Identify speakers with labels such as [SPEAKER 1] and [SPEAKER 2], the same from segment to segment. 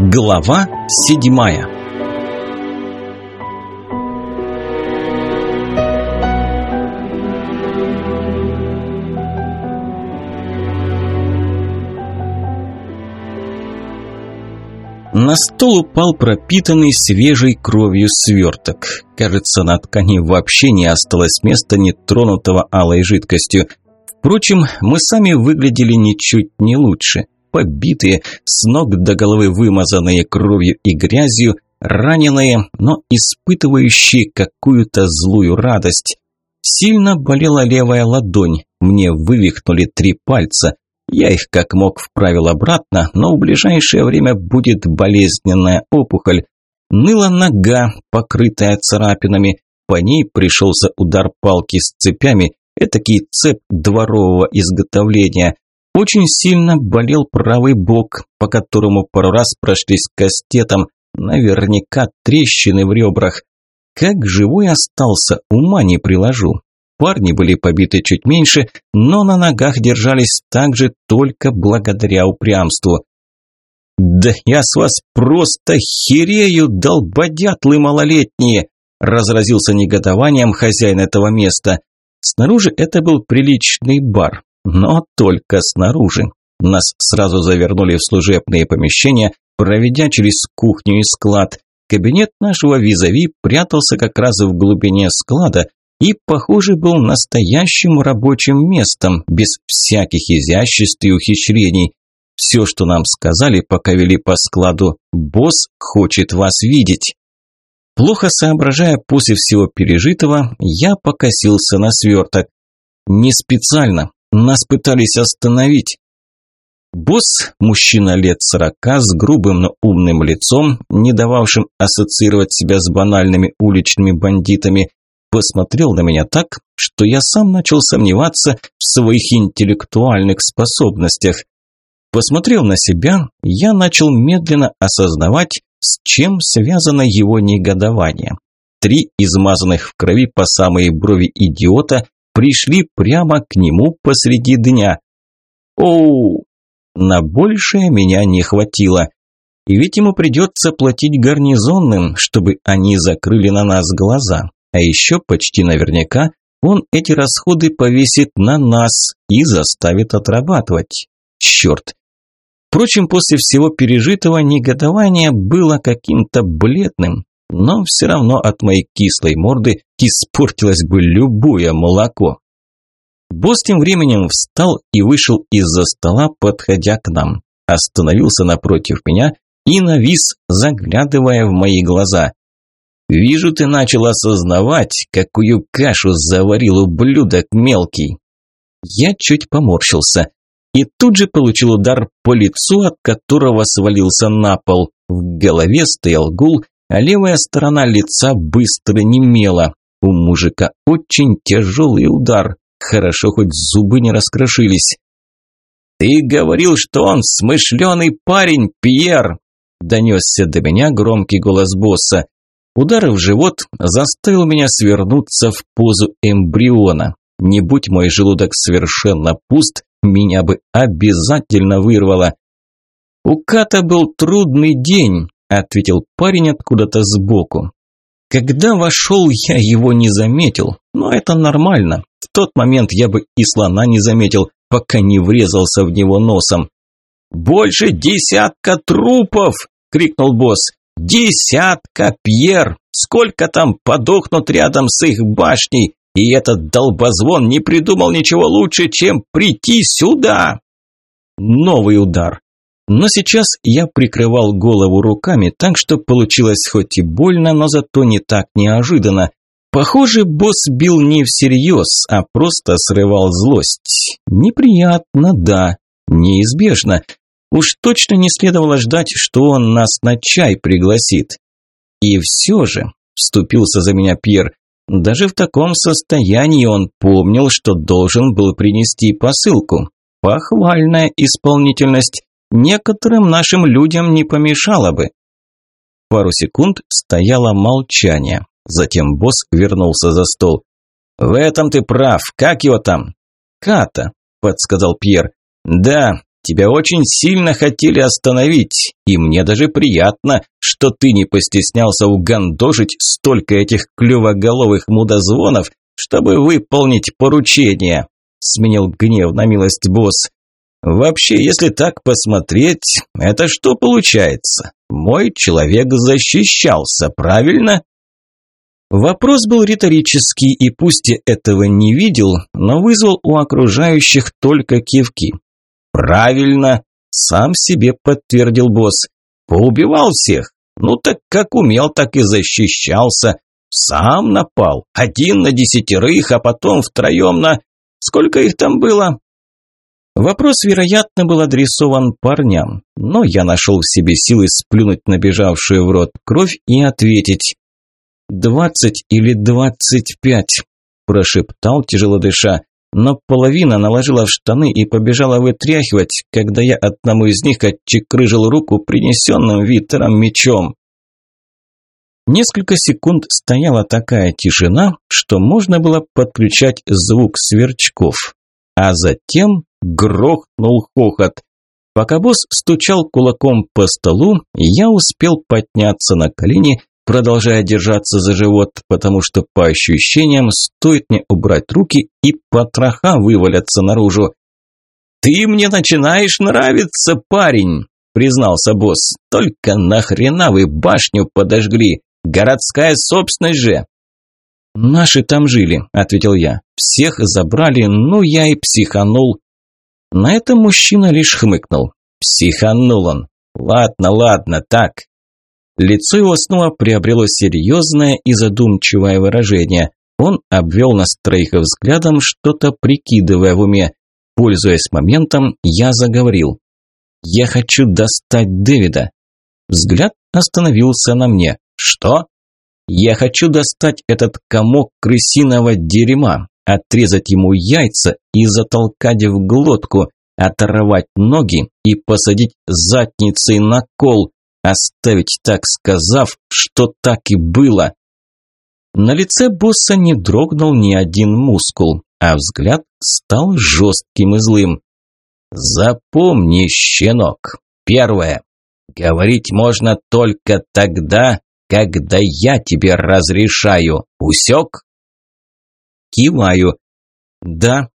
[SPEAKER 1] Глава седьмая На стол упал пропитанный свежей кровью сверток. Кажется, на ткани вообще не осталось места, нетронутого алой жидкостью. Впрочем, мы сами выглядели ничуть не лучше – побитые, с ног до головы вымазанные кровью и грязью, раненые, но испытывающие какую-то злую радость. Сильно болела левая ладонь, мне вывихнули три пальца. Я их как мог вправил обратно, но в ближайшее время будет болезненная опухоль. Ныла нога, покрытая царапинами, по ней пришелся удар палки с цепями, этакий цеп дворового изготовления. Очень сильно болел правый бок, по которому пару раз прошлись кастетом, наверняка трещины в ребрах. Как живой остался, ума не приложу. Парни были побиты чуть меньше, но на ногах держались также только благодаря упрямству. «Да я с вас просто херею, долбодятлы малолетние!» разразился негодованием хозяин этого места. Снаружи это был приличный бар, но только снаружи. Нас сразу завернули в служебные помещения, проведя через кухню и склад. Кабинет нашего визави прятался как раз в глубине склада и, похоже, был настоящим рабочим местом, без всяких изяществ и ухищрений. Все, что нам сказали, пока вели по складу, босс хочет вас видеть. Плохо соображая после всего пережитого, я покосился на сверток. Не специально, нас пытались остановить. Босс, мужчина лет сорока, с грубым, но умным лицом, не дававшим ассоциировать себя с банальными уличными бандитами, посмотрел на меня так, что я сам начал сомневаться в своих интеллектуальных способностях. Посмотрев на себя, я начал медленно осознавать, с чем связано его негодование. Три измазанных в крови по самые брови идиота пришли прямо к нему посреди дня. Оу! На большее меня не хватило. И ведь ему придется платить гарнизонным, чтобы они закрыли на нас глаза. А еще почти наверняка он эти расходы повесит на нас и заставит отрабатывать. Черт! Впрочем, после всего пережитого негодование было каким-то бледным, но все равно от моей кислой морды испортилось бы любое молоко. Босс тем временем встал и вышел из-за стола, подходя к нам. Остановился напротив меня и навис, заглядывая в мои глаза. «Вижу, ты начал осознавать, какую кашу заварил ублюдок мелкий». Я чуть поморщился и тут же получил удар по лицу, от которого свалился на пол. В голове стоял гул, а левая сторона лица быстро немела. У мужика очень тяжелый удар. Хорошо, хоть зубы не раскрошились. «Ты говорил, что он смышленый парень, Пьер!» Донесся до меня громкий голос босса. Удар в живот заставил меня свернуться в позу эмбриона. Не будь мой желудок совершенно пуст, меня бы обязательно вырвало. У Ката был трудный день, ответил парень откуда-то сбоку. Когда вошел, я его не заметил, но это нормально. В тот момент я бы и слона не заметил, пока не врезался в него носом. «Больше десятка трупов!» – крикнул босс. «Десятка, Пьер! Сколько там подохнут рядом с их башней? И этот долбозвон не придумал ничего лучше, чем прийти сюда!» Новый удар. Но сейчас я прикрывал голову руками, так что получилось хоть и больно, но зато не так неожиданно. Похоже, босс бил не всерьез, а просто срывал злость. Неприятно, да, неизбежно. Уж точно не следовало ждать, что он нас на чай пригласит. И все же, вступился за меня Пьер, даже в таком состоянии он помнил, что должен был принести посылку. Похвальная исполнительность некоторым нашим людям не помешало бы. Пару секунд стояло молчание. Затем босс вернулся за стол. «В этом ты прав. Как его там?» «Ката», – подсказал Пьер. «Да, Тебя очень сильно хотели остановить, и мне даже приятно, что ты не постеснялся угандожить столько этих клювоголовых мудозвонов, чтобы выполнить поручение», – сменил гнев на милость босс. «Вообще, если так посмотреть, это что получается? Мой человек защищался, правильно?» Вопрос был риторический, и пусть я этого не видел, но вызвал у окружающих только кивки. «Правильно!» – сам себе подтвердил босс. «Поубивал всех. Ну так как умел, так и защищался. Сам напал. Один на десятерых, а потом втроем на... Сколько их там было?» Вопрос, вероятно, был адресован парням, но я нашел в себе силы сплюнуть набежавшую в рот кровь и ответить. «Двадцать или двадцать пять», – прошептал, тяжело дыша, но половина наложила в штаны и побежала вытряхивать, когда я одному из них отчекрыжил руку принесенным Виттером мечом. Несколько секунд стояла такая тишина, что можно было подключать звук сверчков. А затем грохнул хохот. Пока босс стучал кулаком по столу, я успел подняться на колени продолжая держаться за живот, потому что по ощущениям стоит мне убрать руки и потроха вывалятся наружу. «Ты мне начинаешь нравиться, парень!» – признался босс. «Только нахрена вы башню подожгли? Городская собственность же!» «Наши там жили», – ответил я. «Всех забрали, ну я и психанул». На это мужчина лишь хмыкнул. «Психанул он. Ладно, ладно, так, Лицо его снова приобрело серьезное и задумчивое выражение. Он обвел нас троих взглядом, что-то прикидывая в уме. Пользуясь моментом, я заговорил. «Я хочу достать Дэвида». Взгляд остановился на мне. «Что?» «Я хочу достать этот комок крысиного дерьма, отрезать ему яйца и затолкать в глотку, оторвать ноги и посадить задницей на кол, Оставить так сказав, что так и было. На лице босса не дрогнул ни один мускул, а взгляд стал жестким и злым. Запомни, щенок, первое. Говорить можно только тогда, когда я тебе разрешаю. Усек? Киваю. Да.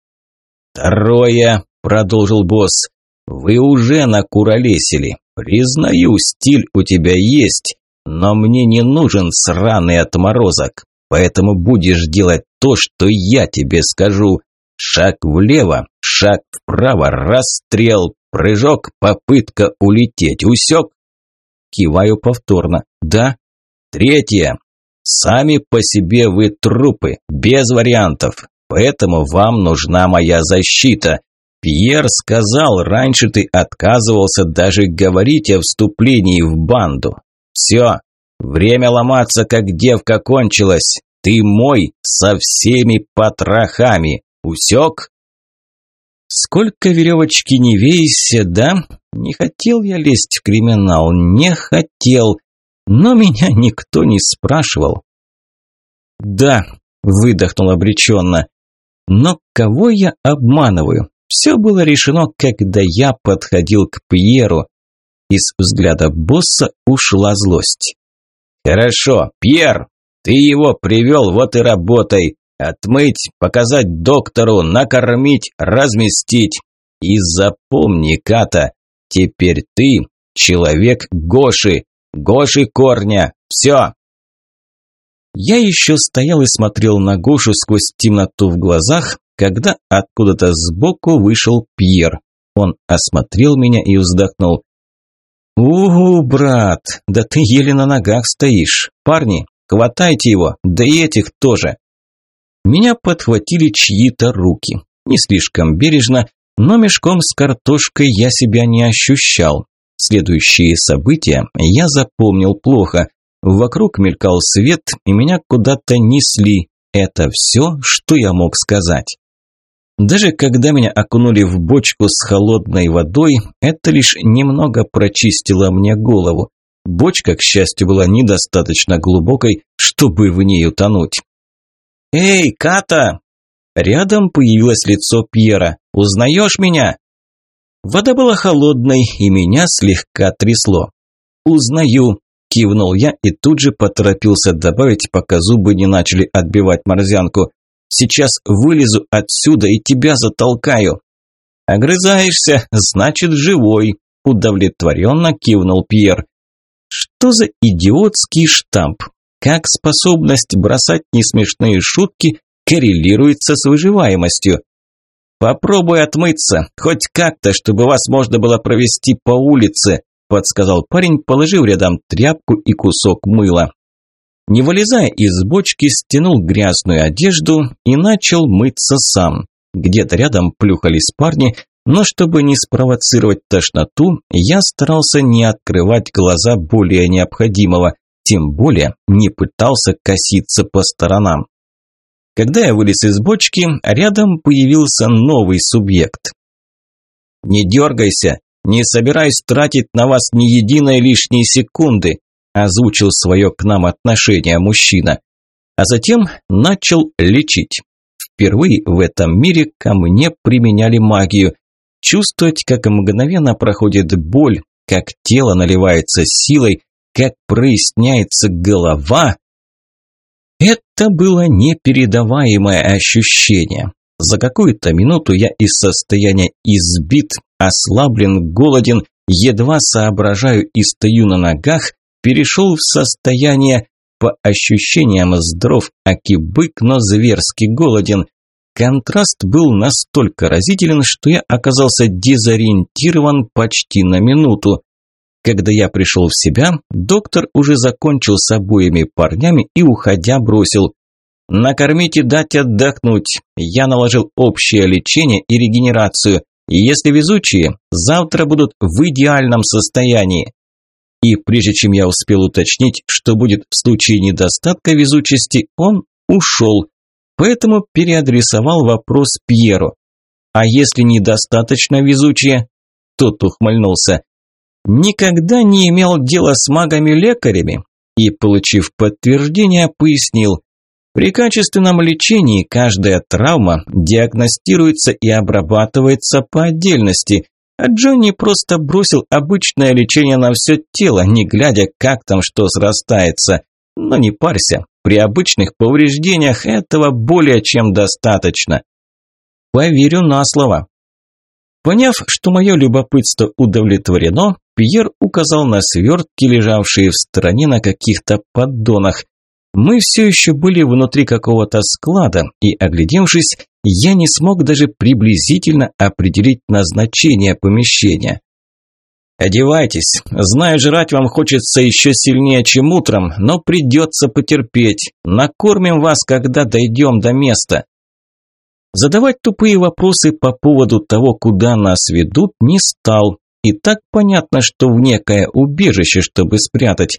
[SPEAKER 1] Второе, продолжил босс. Вы уже накуролесили. Признаю, стиль у тебя есть, но мне не нужен сраный отморозок. Поэтому будешь делать то, что я тебе скажу. Шаг влево, шаг вправо, расстрел, прыжок, попытка улететь. Усек? Киваю повторно. Да. Третье. Сами по себе вы трупы, без вариантов. Поэтому вам нужна моя защита. Пьер сказал, раньше ты отказывался даже говорить о вступлении в банду. Все, время ломаться, как девка кончилось. Ты мой со всеми потрохами. Усек? Сколько веревочки не вейся, да? Не хотел я лезть в криминал, не хотел. Но меня никто не спрашивал. Да, выдохнул обреченно. Но кого я обманываю? Все было решено, когда я подходил к Пьеру. Из взгляда босса ушла злость. «Хорошо, Пьер, ты его привел, вот и работай. Отмыть, показать доктору, накормить, разместить. И запомни, Ката, теперь ты человек Гоши, Гоши Корня. Все!» Я еще стоял и смотрел на Гошу сквозь темноту в глазах, когда откуда-то сбоку вышел Пьер. Он осмотрел меня и вздохнул. «Угу, брат, да ты еле на ногах стоишь. Парни, хватайте его, да и этих тоже». Меня подхватили чьи-то руки. Не слишком бережно, но мешком с картошкой я себя не ощущал. Следующие события я запомнил плохо. Вокруг мелькал свет, и меня куда-то несли. Это все, что я мог сказать. Даже когда меня окунули в бочку с холодной водой, это лишь немного прочистило мне голову. Бочка, к счастью, была недостаточно глубокой, чтобы в ней утонуть. «Эй, Ката!» Рядом появилось лицо Пьера. «Узнаешь меня?» Вода была холодной, и меня слегка трясло. «Узнаю», – кивнул я и тут же поторопился добавить, пока зубы не начали отбивать морзянку. «Сейчас вылезу отсюда и тебя затолкаю». «Огрызаешься, значит, живой», – удовлетворенно кивнул Пьер. «Что за идиотский штамп? Как способность бросать несмешные шутки коррелируется с выживаемостью?» «Попробуй отмыться, хоть как-то, чтобы вас можно было провести по улице», подсказал парень, положив рядом тряпку и кусок мыла. Не вылезая из бочки, стянул грязную одежду и начал мыться сам. Где-то рядом плюхались парни, но чтобы не спровоцировать тошноту, я старался не открывать глаза более необходимого, тем более не пытался коситься по сторонам. Когда я вылез из бочки, рядом появился новый субъект. «Не дергайся, не собираюсь тратить на вас ни единой лишней секунды», озвучил свое к нам отношение мужчина. А затем начал лечить. Впервые в этом мире ко мне применяли магию. Чувствовать, как мгновенно проходит боль, как тело наливается силой, как проясняется голова, это было непередаваемое ощущение. За какую-то минуту я из состояния избит, ослаблен, голоден, едва соображаю и стою на ногах, перешел в состояние, по ощущениям здоров, аки бык, но зверски голоден. Контраст был настолько разителен, что я оказался дезориентирован почти на минуту. Когда я пришел в себя, доктор уже закончил с обоими парнями и, уходя, бросил «Накормить и дать отдохнуть. Я наложил общее лечение и регенерацию. Если везучие, завтра будут в идеальном состоянии». И прежде чем я успел уточнить, что будет в случае недостатка везучести, он ушел. Поэтому переадресовал вопрос Пьеру. «А если недостаточно везучие?» Тот ухмыльнулся никогда не имел дела с магами-лекарями и, получив подтверждение, пояснил, при качественном лечении каждая травма диагностируется и обрабатывается по отдельности, а Джонни просто бросил обычное лечение на все тело, не глядя, как там что срастается. Но не парься, при обычных повреждениях этого более чем достаточно. Поверю на слово. Поняв, что мое любопытство удовлетворено, Пьер указал на свертки, лежавшие в стороне на каких-то поддонах. Мы все еще были внутри какого-то склада, и, оглядевшись, я не смог даже приблизительно определить назначение помещения. «Одевайтесь. Знаю, жрать вам хочется еще сильнее, чем утром, но придется потерпеть. Накормим вас, когда дойдем до места». Задавать тупые вопросы по поводу того, куда нас ведут, не стал, и так понятно, что в некое убежище, чтобы спрятать.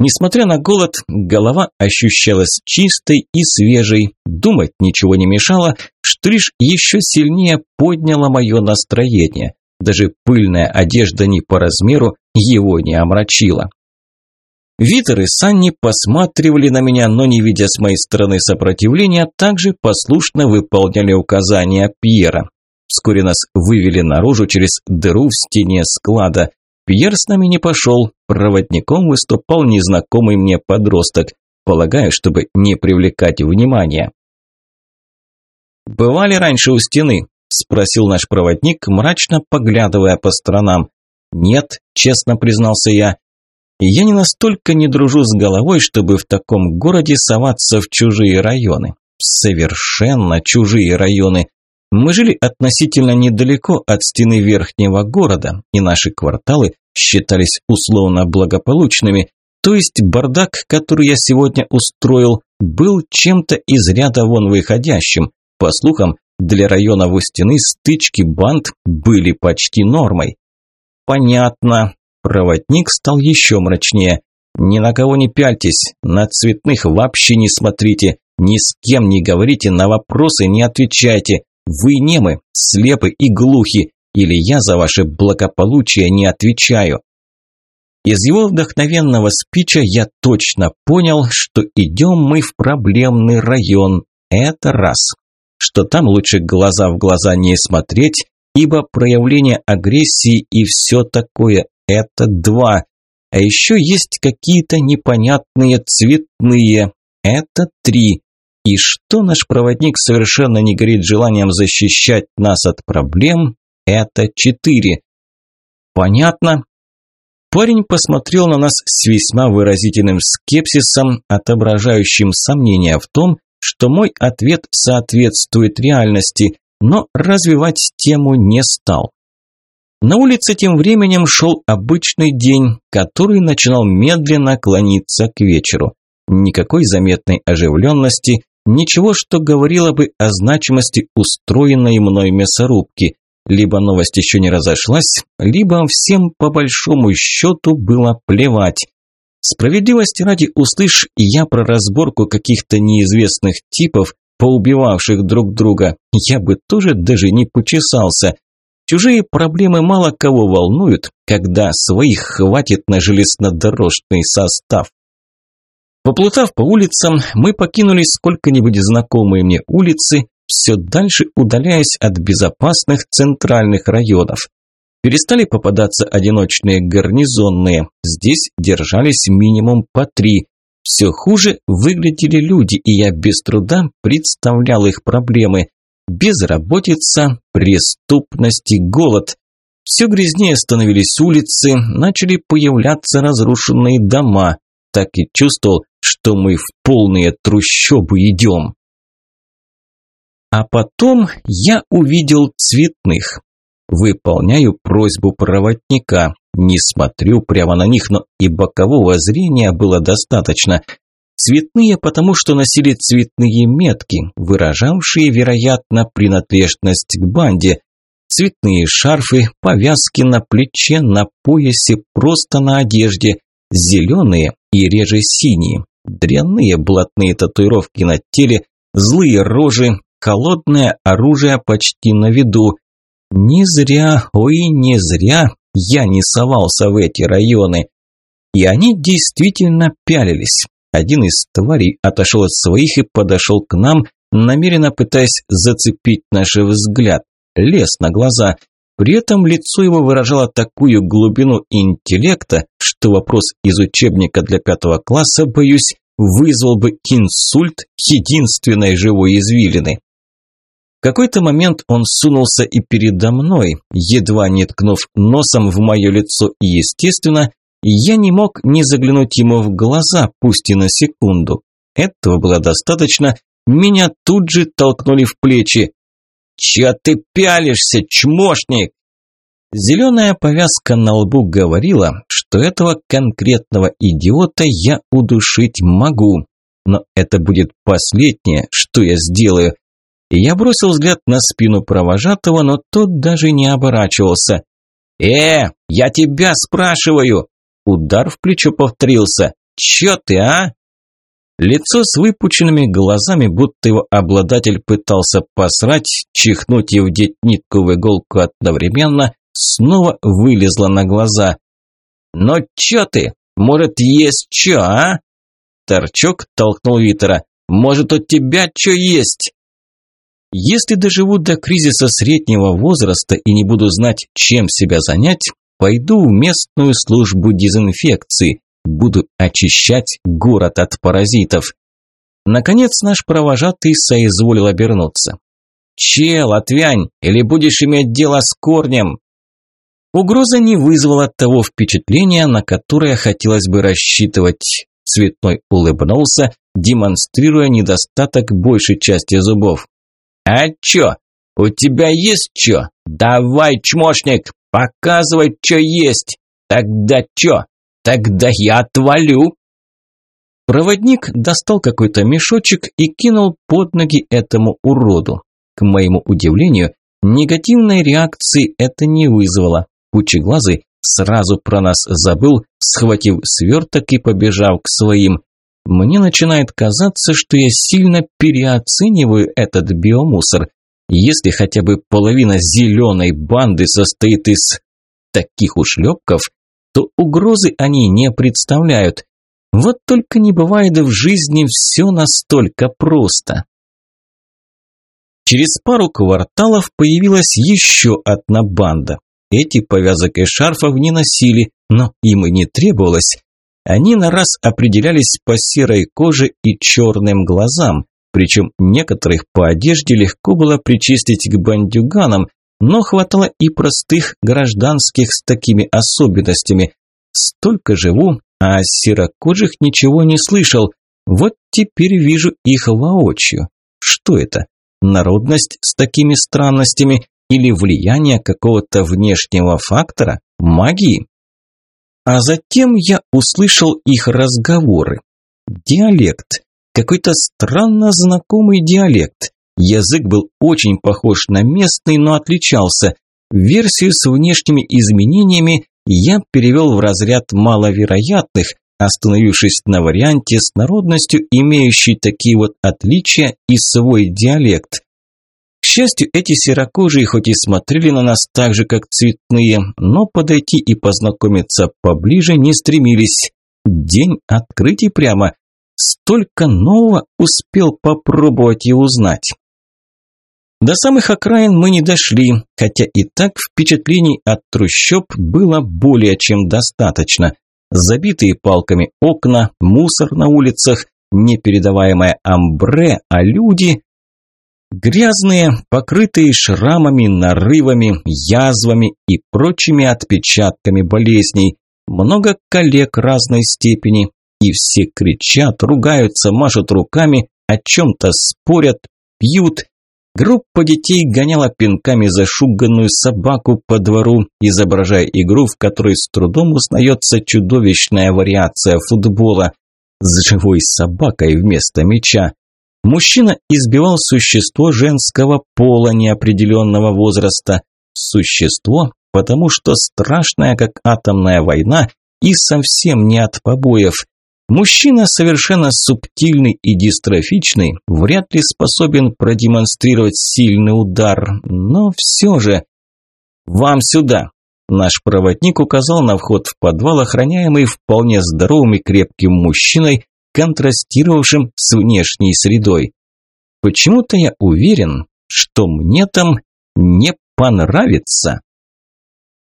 [SPEAKER 1] Несмотря на голод, голова ощущалась чистой и свежей, думать ничего не мешало, что лишь еще сильнее подняло мое настроение. Даже пыльная одежда не по размеру его не омрачила. Витер и Санни посматривали на меня, но не видя с моей стороны сопротивления, также послушно выполняли указания Пьера. Вскоре нас вывели наружу через дыру в стене склада. Пьер с нами не пошел, проводником выступал незнакомый мне подросток, полагаю, чтобы не привлекать внимания. «Бывали раньше у стены?» – спросил наш проводник, мрачно поглядывая по сторонам. «Нет», – честно признался я. «Я не настолько не дружу с головой, чтобы в таком городе соваться в чужие районы. Совершенно чужие районы. Мы жили относительно недалеко от стены верхнего города, и наши кварталы считались условно благополучными, то есть бардак, который я сегодня устроил, был чем-то из ряда вон выходящим. По слухам, для района у стены стычки банд были почти нормой. Понятно. Проводник стал еще мрачнее. Ни на кого не пяльтесь, на цветных вообще не смотрите, ни с кем не говорите, на вопросы не отвечайте. Вы немы, слепы и глухи, или я за ваше благополучие не отвечаю. Из его вдохновенного спича я точно понял, что идем мы в проблемный район. Это раз. Что там лучше глаза в глаза не смотреть, ибо проявление агрессии и все такое – это два. А еще есть какие-то непонятные цветные – это три. И что наш проводник совершенно не горит желанием защищать нас от проблем – это четыре. Понятно. Парень посмотрел на нас с весьма выразительным скепсисом, отображающим сомнения в том, что мой ответ соответствует реальности, но развивать тему не стал. На улице тем временем шел обычный день, который начинал медленно клониться к вечеру. Никакой заметной оживленности, ничего, что говорило бы о значимости устроенной мной мясорубки. Либо новость еще не разошлась, либо всем по большому счету было плевать. Справедливости ради услышь я про разборку каких-то неизвестных типов, поубивавших друг друга, я бы тоже даже не почесался. Чужие проблемы мало кого волнуют, когда своих хватит на железнодорожный состав. Поплутав по улицам, мы покинули сколько-нибудь знакомые мне улицы, все дальше удаляясь от безопасных центральных районов. Перестали попадаться одиночные гарнизонные, здесь держались минимум по три. Все хуже выглядели люди, и я без труда представлял их проблемы. Безработица, преступность и голод. Все грязнее становились улицы, начали появляться разрушенные дома. Так и чувствовал, что мы в полные трущобы идем. А потом я увидел цветных. Выполняю просьбу проводника. Не смотрю прямо на них, но и бокового зрения было достаточно. Цветные, потому что носили цветные метки, выражавшие, вероятно, принадлежность к банде. Цветные шарфы, повязки на плече, на поясе, просто на одежде. Зеленые и реже синие. Дрянные блатные татуировки на теле, злые рожи, холодное оружие почти на виду. Не зря, ой, не зря я не совался в эти районы. И они действительно пялились. Один из тварей отошел от своих и подошел к нам, намеренно пытаясь зацепить наш взгляд. Лез на глаза. При этом лицо его выражало такую глубину интеллекта, что вопрос из учебника для пятого класса, боюсь, вызвал бы инсульт единственной живой извилины. В какой-то момент он сунулся и передо мной, едва не ткнув носом в мое лицо, и, естественно, я не мог не заглянуть ему в глаза, пусть и на секунду. Этого было достаточно, меня тут же толкнули в плечи. «Чё ты пялишься, чмошник?» Зеленая повязка на лбу говорила, что этого конкретного идиота я удушить могу. Но это будет последнее, что я сделаю. Я бросил взгляд на спину провожатого, но тот даже не оборачивался. «Э, я тебя спрашиваю!» Удар в плечо повторился. «Чё ты, а?» Лицо с выпученными глазами, будто его обладатель пытался посрать, чихнуть и вдеть нитку в иголку одновременно, снова вылезло на глаза. «Но чё ты? Может, есть чё, а?» Торчок толкнул Витера. «Может, у тебя чё есть?» Если доживу до кризиса среднего возраста и не буду знать, чем себя занять, пойду в местную службу дезинфекции, буду очищать город от паразитов. Наконец наш провожатый соизволил обернуться. «Чел, отвянь, или будешь иметь дело с корнем!» Угроза не вызвала того впечатления, на которое хотелось бы рассчитывать. Цветной улыбнулся, демонстрируя недостаток большей части зубов. «А чё? У тебя есть чё? Давай, чмошник, показывай, чё есть. Тогда чё? Тогда я отвалю». Проводник достал какой-то мешочек и кинул под ноги этому уроду. К моему удивлению, негативной реакции это не вызвало. Пучеглазый сразу про нас забыл, схватив сверток и побежав к своим. Мне начинает казаться, что я сильно переоцениваю этот биомусор. Если хотя бы половина зеленой банды состоит из таких ушлепков, то угрозы они не представляют. Вот только не бывает в жизни все настолько просто. Через пару кварталов появилась еще одна банда. Эти повязок и шарфов не носили, но им и не требовалось. Они на раз определялись по серой коже и черным глазам, причем некоторых по одежде легко было причислить к бандюганам, но хватало и простых гражданских с такими особенностями. Столько живу, а о серокожих ничего не слышал. Вот теперь вижу их воочию. Что это? Народность с такими странностями или влияние какого-то внешнего фактора? Магии? А затем я услышал их разговоры. Диалект. Какой-то странно знакомый диалект. Язык был очень похож на местный, но отличался. Версию с внешними изменениями я перевел в разряд маловероятных, остановившись на варианте с народностью, имеющей такие вот отличия и свой диалект. К счастью, эти серокожие хоть и смотрели на нас так же, как цветные, но подойти и познакомиться поближе не стремились. День открытий прямо. Столько нового успел попробовать и узнать. До самых окраин мы не дошли, хотя и так впечатлений от трущоб было более чем достаточно. Забитые палками окна, мусор на улицах, непередаваемое амбре, а люди... Грязные, покрытые шрамами, нарывами, язвами и прочими отпечатками болезней. Много коллег разной степени. И все кричат, ругаются, машут руками, о чем-то спорят, пьют Группа детей гоняла пинками зашуганную собаку по двору, изображая игру, в которой с трудом узнается чудовищная вариация футбола с живой собакой вместо мяча. Мужчина избивал существо женского пола неопределенного возраста. Существо, потому что страшное, как атомная война, и совсем не от побоев. Мужчина совершенно субтильный и дистрофичный, вряд ли способен продемонстрировать сильный удар, но все же... «Вам сюда!» Наш проводник указал на вход в подвал, охраняемый вполне здоровым и крепким мужчиной, контрастировавшим с внешней средой. Почему-то я уверен, что мне там не понравится.